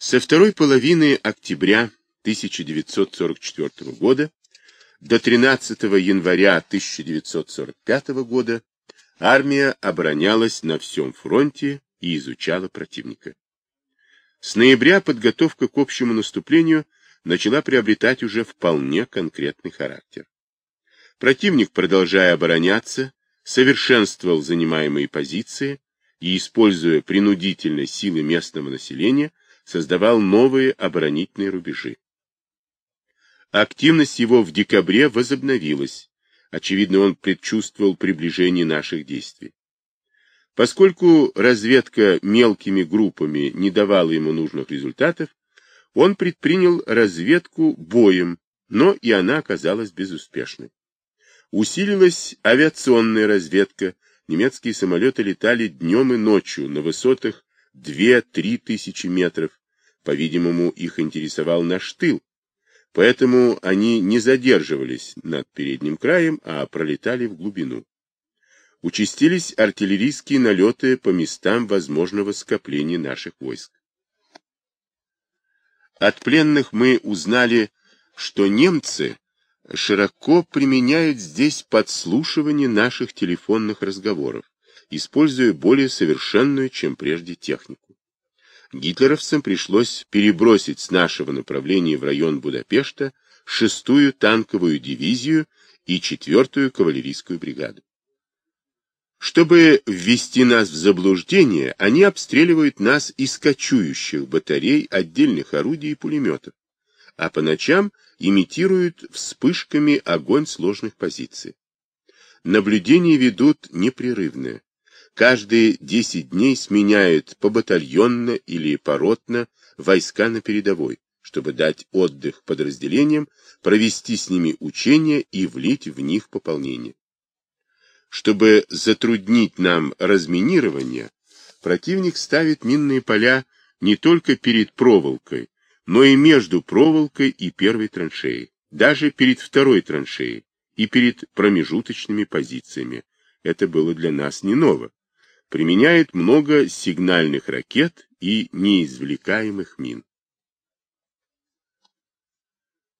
Со второй половины октября 1944 года до 13 января 1945 года армия оборонялась на всем фронте и изучала противника. С ноября подготовка к общему наступлению начала приобретать уже вполне конкретный характер. Противник, продолжая обороняться, совершенствовал занимаемые позиции и, используя принудительно силы местного населения, создавал новые оборонительные рубежи. Активность его в декабре возобновилась. Очевидно, он предчувствовал приближение наших действий. Поскольку разведка мелкими группами не давала ему нужных результатов, он предпринял разведку боем, но и она оказалась безуспешной. Усилилась авиационная разведка, немецкие самолеты летали днем и ночью на высотах 2-3 тысячи метров, по-видимому, их интересовал наш тыл, поэтому они не задерживались над передним краем, а пролетали в глубину. Участились артиллерийские налеты по местам возможного скопления наших войск. От пленных мы узнали, что немцы широко применяют здесь подслушивание наших телефонных разговоров, используя более совершенную, чем прежде, технику. Гитлеровцам пришлось перебросить с нашего направления в район Будапешта шестую танковую дивизию и четвертую кавалерийскую бригаду. Чтобы ввести нас в заблуждение, они обстреливают нас из кочующих батарей, отдельных орудий и пулеметов, а по ночам имитируют вспышками огонь сложных позиций. Наблюдения ведут непрерывное. Каждые 10 дней сменяют побатальонно или поротно войска на передовой, чтобы дать отдых подразделениям, провести с ними учения и влить в них пополнение. Чтобы затруднить нам разминирование, противник ставит минные поля не только перед проволокой, но и между проволокой и первой траншеей, даже перед второй траншеей и перед промежуточными позициями. Это было для нас не ново. Применяет много сигнальных ракет и неизвлекаемых мин.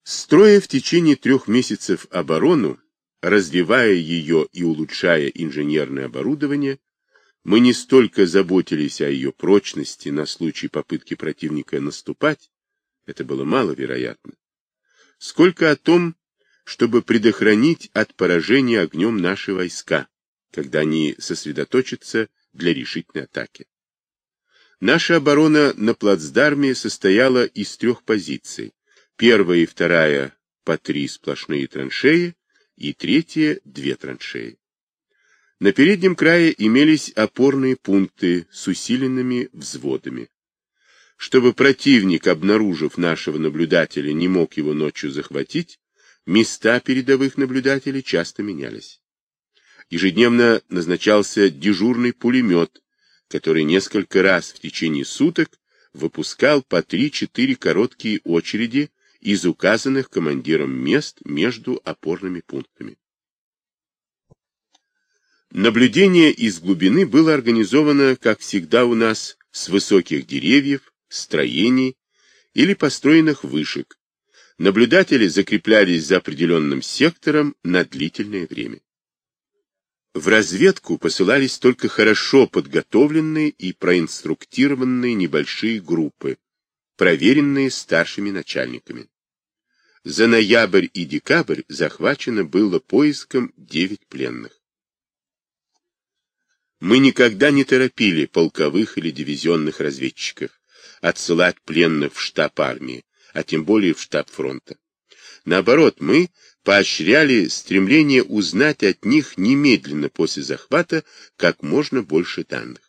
Строя в течение трех месяцев оборону, развивая ее и улучшая инженерное оборудование, мы не столько заботились о ее прочности на случай попытки противника наступать, это было маловероятно, сколько о том, чтобы предохранить от поражения огнем наши войска, когда они сосредоточатся для решительной атаки. Наша оборона на плацдарме состояла из трех позиций. Первая и вторая по три сплошные траншеи, и третья — две траншеи. На переднем крае имелись опорные пункты с усиленными взводами. Чтобы противник, обнаружив нашего наблюдателя, не мог его ночью захватить, места передовых наблюдателей часто менялись. Ежедневно назначался дежурный пулемет, который несколько раз в течение суток выпускал по 3-4 короткие очереди из указанных командиром мест между опорными пунктами. Наблюдение из глубины было организовано, как всегда у нас, с высоких деревьев, строений или построенных вышек. Наблюдатели закреплялись за определенным сектором на длительное время. В разведку посылались только хорошо подготовленные и проинструктированные небольшие группы, проверенные старшими начальниками. За ноябрь и декабрь захвачено было поиском 9 пленных. Мы никогда не торопили полковых или дивизионных разведчиков отсылать пленных в штаб армии, а тем более в штаб фронта. Наоборот, мы поощряли стремление узнать от них немедленно после захвата как можно больше данных.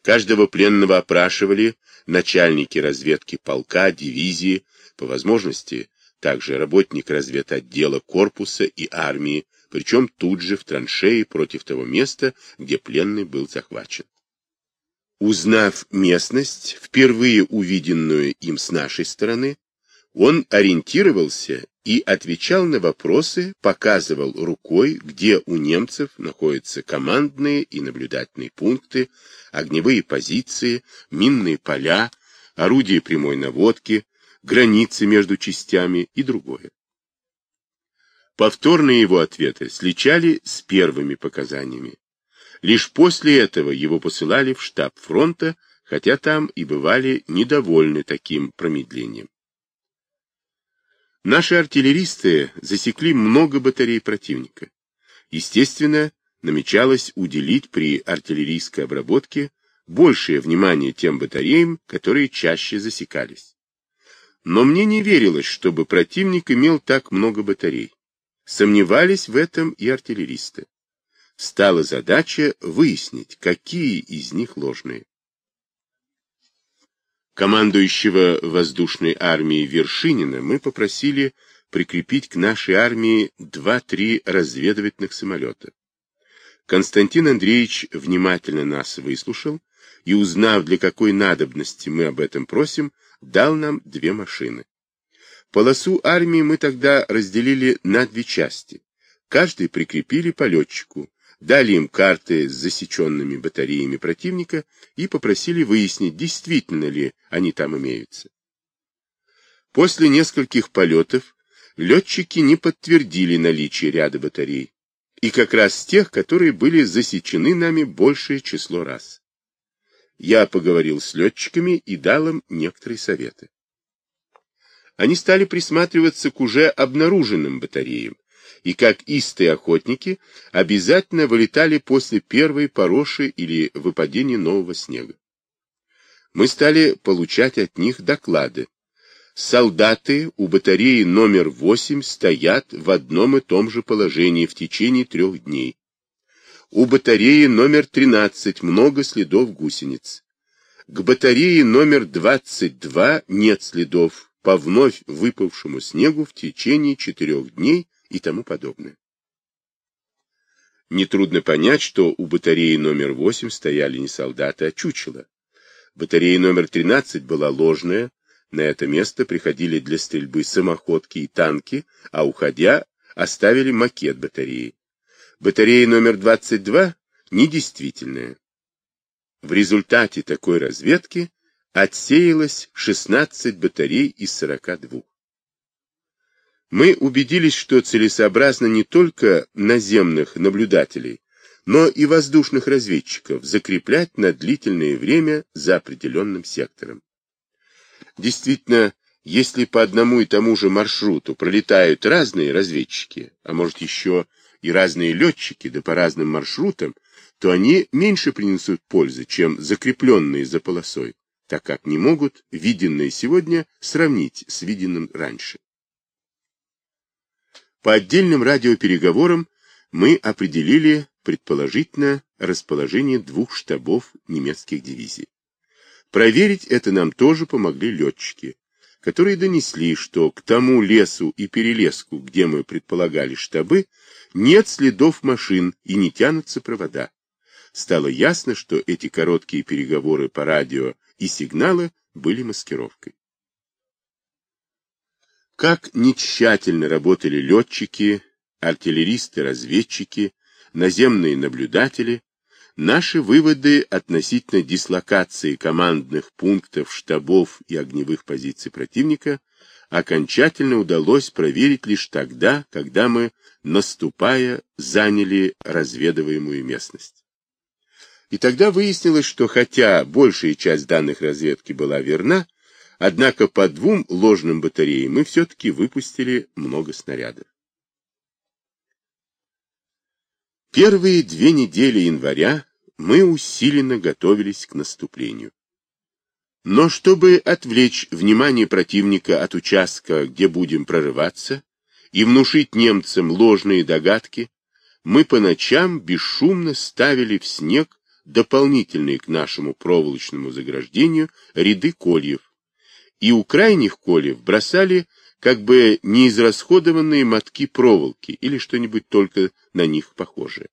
Каждого пленного опрашивали начальники разведки полка, дивизии, по возможности также работник разведотдела корпуса и армии, причем тут же в траншеи против того места, где пленный был захвачен. Узнав местность, впервые увиденную им с нашей стороны, он ориентировался и отвечал на вопросы, показывал рукой, где у немцев находятся командные и наблюдательные пункты, огневые позиции, минные поля, орудия прямой наводки, границы между частями и другое. Повторные его ответы сличали с первыми показаниями. Лишь после этого его посылали в штаб фронта, хотя там и бывали недовольны таким промедлением. Наши артиллеристы засекли много батарей противника. Естественно, намечалось уделить при артиллерийской обработке большее внимание тем батареям, которые чаще засекались. Но мне не верилось, чтобы противник имел так много батарей. Сомневались в этом и артиллеристы. Стала задача выяснить, какие из них ложные. Командующего воздушной армией Вершинина мы попросили прикрепить к нашей армии 2-3 разведывательных самолета. Константин Андреевич внимательно нас выслушал и, узнав, для какой надобности мы об этом просим, дал нам две машины. Полосу армии мы тогда разделили на две части. Каждый прикрепили по летчику, дали им карты с засеченными батареями противника и попросили выяснить, действительно ли они там имеются. После нескольких полетов летчики не подтвердили наличие ряда батарей, и как раз тех, которые были засечены нами большее число раз. Я поговорил с летчиками и дал им некоторые советы. Они стали присматриваться к уже обнаруженным батареям, и как истые охотники обязательно вылетали после первой пороши или выпадения нового снега. Мы стали получать от них доклады. Солдаты у батареи номер 8 стоят в одном и том же положении в течение трех дней. У батареи номер 13 много следов гусениц. К батарее номер 22 нет следов по вновь выпавшему снегу в течение четырех дней и тому подобное. Нетрудно понять, что у батареи номер 8 стояли не солдаты, а чучело. Батарея номер 13 была ложная, на это место приходили для стрельбы самоходки и танки, а уходя оставили макет батареи. Батарея номер 22 недействительная. В результате такой разведки отсеялось 16 батарей из 42 мы убедились, что целесообразно не только наземных наблюдателей, но и воздушных разведчиков закреплять на длительное время за определенным сектором. Действительно, если по одному и тому же маршруту пролетают разные разведчики, а может еще и разные летчики, да по разным маршрутам, то они меньше принесут пользы, чем закрепленные за полосой, так как не могут виденное сегодня сравнить с виденным раньше. По отдельным радиопереговорам мы определили, предположительно, расположение двух штабов немецких дивизий. Проверить это нам тоже помогли летчики, которые донесли, что к тому лесу и перелеску, где мы предполагали штабы, нет следов машин и не тянутся провода. Стало ясно, что эти короткие переговоры по радио и сигналы были маскировкой. Как нетщательно работали летчики, артиллеристы, разведчики, наземные наблюдатели, наши выводы относительно дислокации командных пунктов, штабов и огневых позиций противника окончательно удалось проверить лишь тогда, когда мы, наступая, заняли разведываемую местность. И тогда выяснилось, что хотя большая часть данных разведки была верна, Однако по двум ложным батареям мы все-таки выпустили много снарядов. Первые две недели января мы усиленно готовились к наступлению. Но чтобы отвлечь внимание противника от участка, где будем прорываться, и внушить немцам ложные догадки, мы по ночам бесшумно ставили в снег дополнительные к нашему проволочному заграждению ряды кольев, и у крайних колев бросали как бы неизрасходованные мотки проволоки или что-нибудь только на них похожее.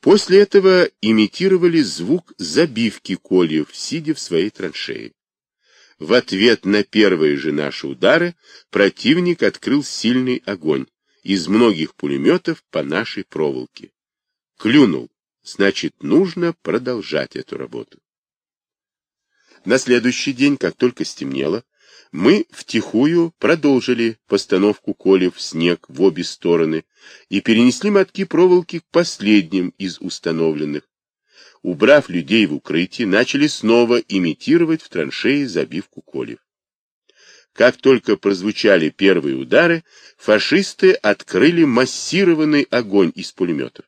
После этого имитировали звук забивки кольев, сидя в своей траншее. В ответ на первые же наши удары противник открыл сильный огонь из многих пулеметов по нашей проволоке. Клюнул, значит, нужно продолжать эту работу. На следующий день, как только стемнело, мы втихую продолжили постановку колев в снег в обе стороны и перенесли мотки проволоки к последним из установленных. Убрав людей в укрытие, начали снова имитировать в траншеи забивку колев. Как только прозвучали первые удары, фашисты открыли массированный огонь из пулеметов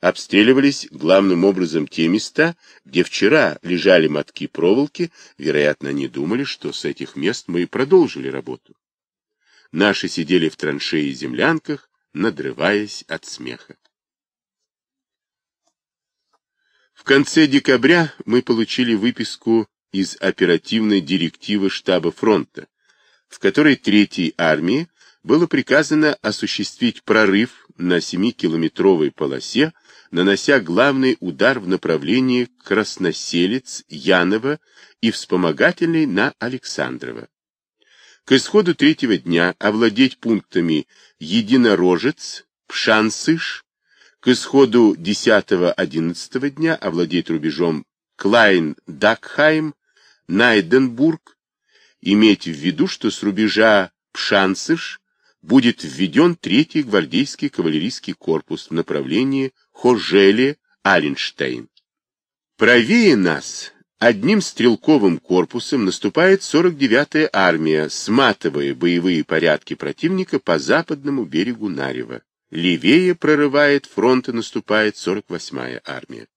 обстреливались главным образом те места, где вчера лежали мотки проволоки, вероятно, они думали, что с этих мест мы и продолжили работу. Наши сидели в траншеи и землянках, надрываясь от смеха. В конце декабря мы получили выписку из оперативной директивы штаба фронта, в которой Третьей армии было приказано осуществить прорыв на 7-километровой полосе нанося главный удар в направлении Красноселец, Янова и вспомогательный на Александрова. К исходу третьего дня овладеть пунктами Единорожец, Пшасныш, к исходу 10-11 дня овладеть рубежом Клайн-Дакхайм, Найденбург, иметь в виду, что с рубежа Пшансыш будет введен третий гвардейский кавалерийский корпус в направлении Хожели-Аленштейн. Правее нас одним стрелковым корпусом наступает 49-я армия, сматывая боевые порядки противника по западному берегу Нарева. Левее прорывает фронт и наступает 48-я армия.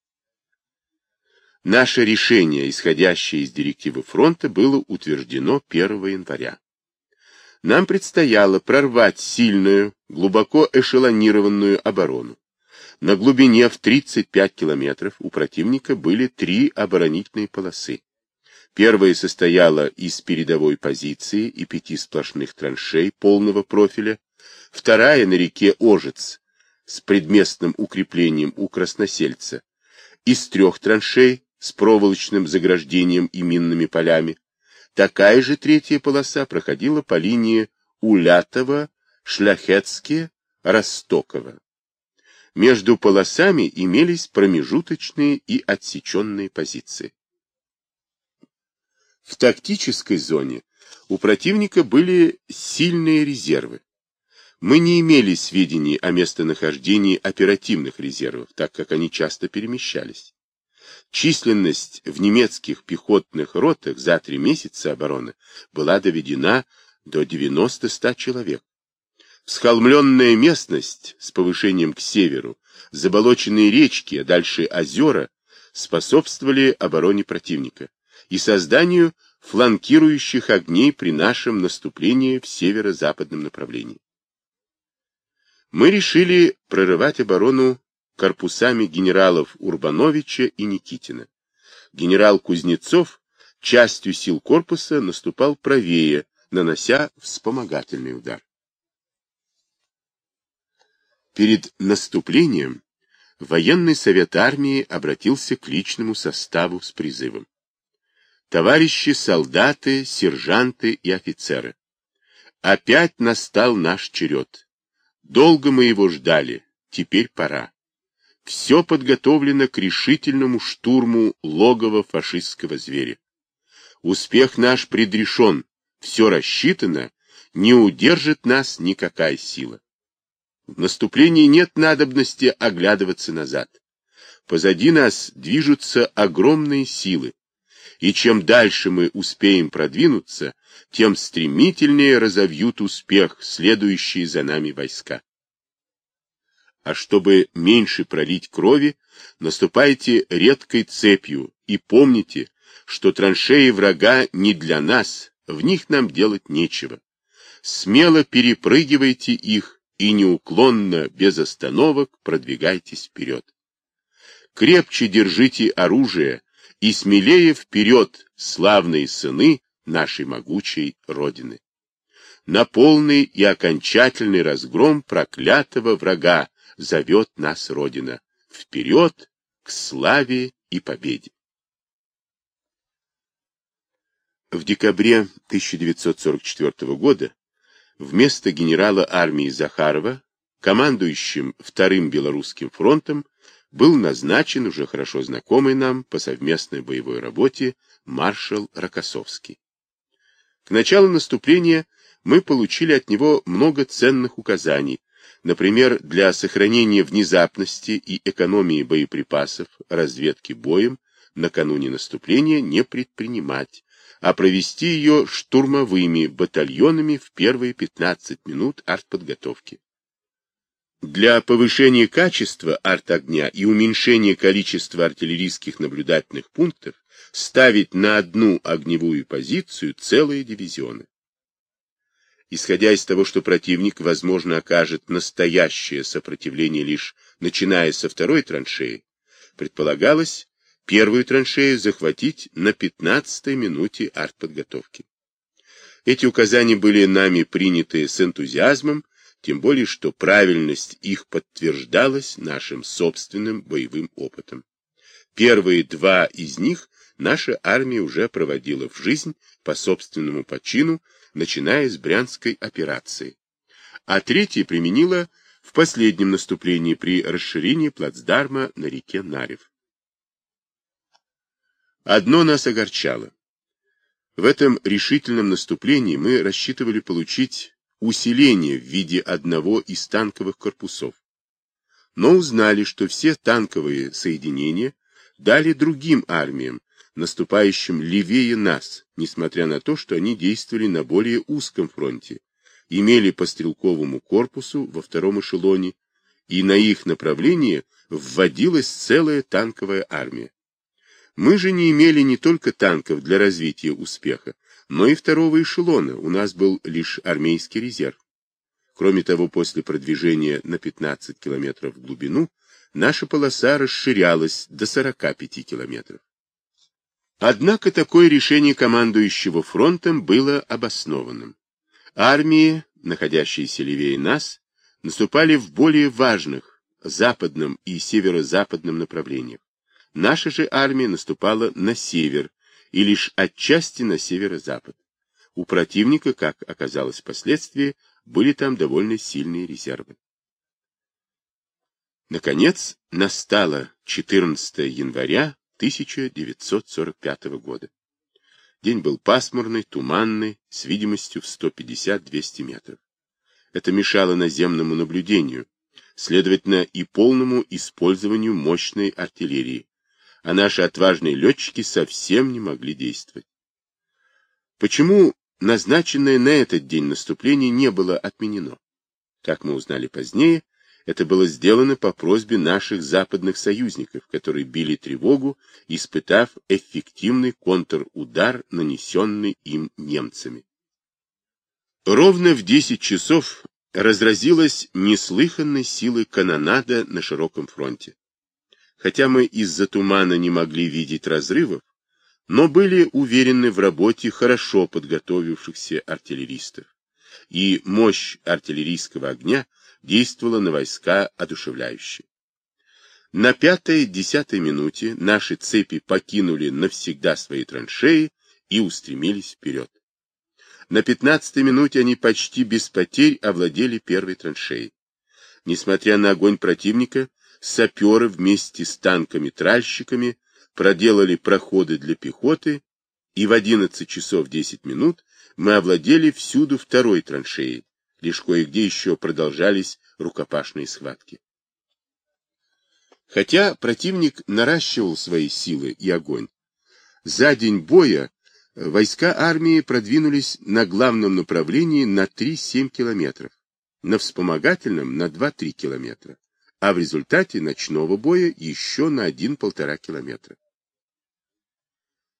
Наше решение, исходящее из директивы фронта, было утверждено 1 января. Нам предстояло прорвать сильную, глубоко эшелонированную оборону. На глубине в 35 километров у противника были три оборонительные полосы. Первая состояла из передовой позиции и пяти сплошных траншей полного профиля, вторая на реке Ожец с предместным укреплением у Красносельца, из трех траншей с проволочным заграждением и минными полями. Такая же третья полоса проходила по линии Улятова, Шляхетске, Ростоково. Между полосами имелись промежуточные и отсеченные позиции. В тактической зоне у противника были сильные резервы. Мы не имели сведений о местонахождении оперативных резервов, так как они часто перемещались. Численность в немецких пехотных ротах за три месяца обороны была доведена до 90-100 человек. Всхолмленная местность с повышением к северу, заболоченные речки, а дальше озера способствовали обороне противника и созданию фланкирующих огней при нашем наступлении в северо-западном направлении. Мы решили прорывать оборону корпусами генералов Урбановича и Никитина. Генерал Кузнецов частью сил корпуса наступал правее, нанося вспомогательный удар. Перед наступлением военный совет армии обратился к личному составу с призывом. Товарищи солдаты, сержанты и офицеры, опять настал наш черед. Долго мы его ждали, теперь пора. Все подготовлено к решительному штурму логова фашистского зверя. Успех наш предрешен, все рассчитано, не удержит нас никакая сила. В наступлении нет надобности оглядываться назад. Позади нас движутся огромные силы, и чем дальше мы успеем продвинуться, тем стремительнее разовьют успех следующие за нами войска. А чтобы меньше пролить крови, наступайте редкой цепью и помните, что траншеи врага не для нас, в них нам делать нечего. Смело перепрыгивайте их и неуклонно, без остановок, продвигайтесь вперед. Крепче держите оружие и смелее вперед, славные сыны нашей могучей Родины. На полный и окончательный разгром проклятого врага зовет нас Родина. Вперед к славе и победе. В декабре 1944 года вместо генерала армии Захарова, командующим Вторым Белорусским фронтом, был назначен уже хорошо знакомый нам по совместной боевой работе маршал Рокоссовский. К началу наступления мы получили от него много ценных указаний, например, для сохранения внезапности и экономии боеприпасов, разведки боем накануне наступления не предпринимать, а провести ее штурмовыми батальонами в первые 15 минут артподготовки. Для повышения качества артогня и уменьшения количества артиллерийских наблюдательных пунктов ставить на одну огневую позицию целые дивизионы. Исходя из того, что противник, возможно, окажет настоящее сопротивление лишь начиная со второй траншеи, предполагалось первую траншею захватить на 15-й минуте артподготовки. Эти указания были нами приняты с энтузиазмом, тем более что правильность их подтверждалась нашим собственным боевым опытом. Первые два из них наша армия уже проводила в жизнь по собственному почину, начиная с Брянской операции, а третья применила в последнем наступлении при расширении плацдарма на реке Нарев. Одно нас огорчало. В этом решительном наступлении мы рассчитывали получить усиление в виде одного из танковых корпусов. Но узнали, что все танковые соединения дали другим армиям, наступающим левее нас, несмотря на то, что они действовали на более узком фронте, имели по стрелковому корпусу во втором эшелоне, и на их направление вводилась целая танковая армия. Мы же не имели не только танков для развития успеха, но и второго эшелона у нас был лишь армейский резерв. Кроме того, после продвижения на 15 километров в глубину, наша полоса расширялась до 45 километров. Однако такое решение командующего фронтом было обоснованным. Армии, находящиеся левее нас, наступали в более важных западном и северо-западном направлениях. Наша же армия наступала на север, и лишь отчасти на северо-запад. У противника, как оказалось впоследствии, были там довольно сильные резервы. Наконец, настало 14 января 1945 года. День был пасмурный, туманный, с видимостью в 150-200 метров. Это мешало наземному наблюдению, следовательно, и полному использованию мощной артиллерии, а наши отважные летчики совсем не могли действовать. Почему назначенное на этот день наступление не было отменено? Как мы узнали позднее, это было сделано по просьбе наших западных союзников, которые били тревогу, испытав эффективный контрудар, нанесенный им немцами. Ровно в 10 часов разразилась неслыханной силой канонада на широком фронте. Хотя мы из-за тумана не могли видеть разрывов, но были уверены в работе хорошо подготовившихся артиллеристов, и мощь артиллерийского огня действовала на войска одушевляюще. На пятой-десятой минуте наши цепи покинули навсегда свои траншеи и устремились вперед. На пятнадцатой минуте они почти без потерь овладели первой траншеей. Несмотря на огонь противника, саперы вместе с танками-тральщиками проделали проходы для пехоты, и в 11 часов 10 минут мы овладели всюду второй траншеей, лишь кое-где еще продолжались рукопашные схватки. Хотя противник наращивал свои силы и огонь, за день боя войска армии продвинулись на главном направлении на 3-7 километров, на вспомогательном на 2-3 километра а в результате ночного боя еще на один-полтора километра.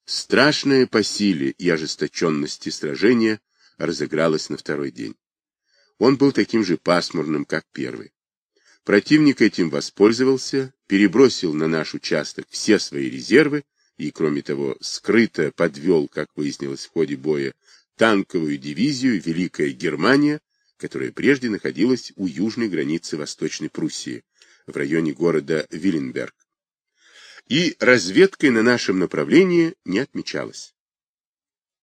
Страшное по силе и ожесточенности сражения разыгралось на второй день. Он был таким же пасмурным, как первый. Противник этим воспользовался, перебросил на наш участок все свои резервы и, кроме того, скрыто подвел, как выяснилось в ходе боя, танковую дивизию «Великая Германия», которая прежде находилась у южной границы Восточной Пруссии, в районе города Виленберг. И разведкой на нашем направлении не отмечалось.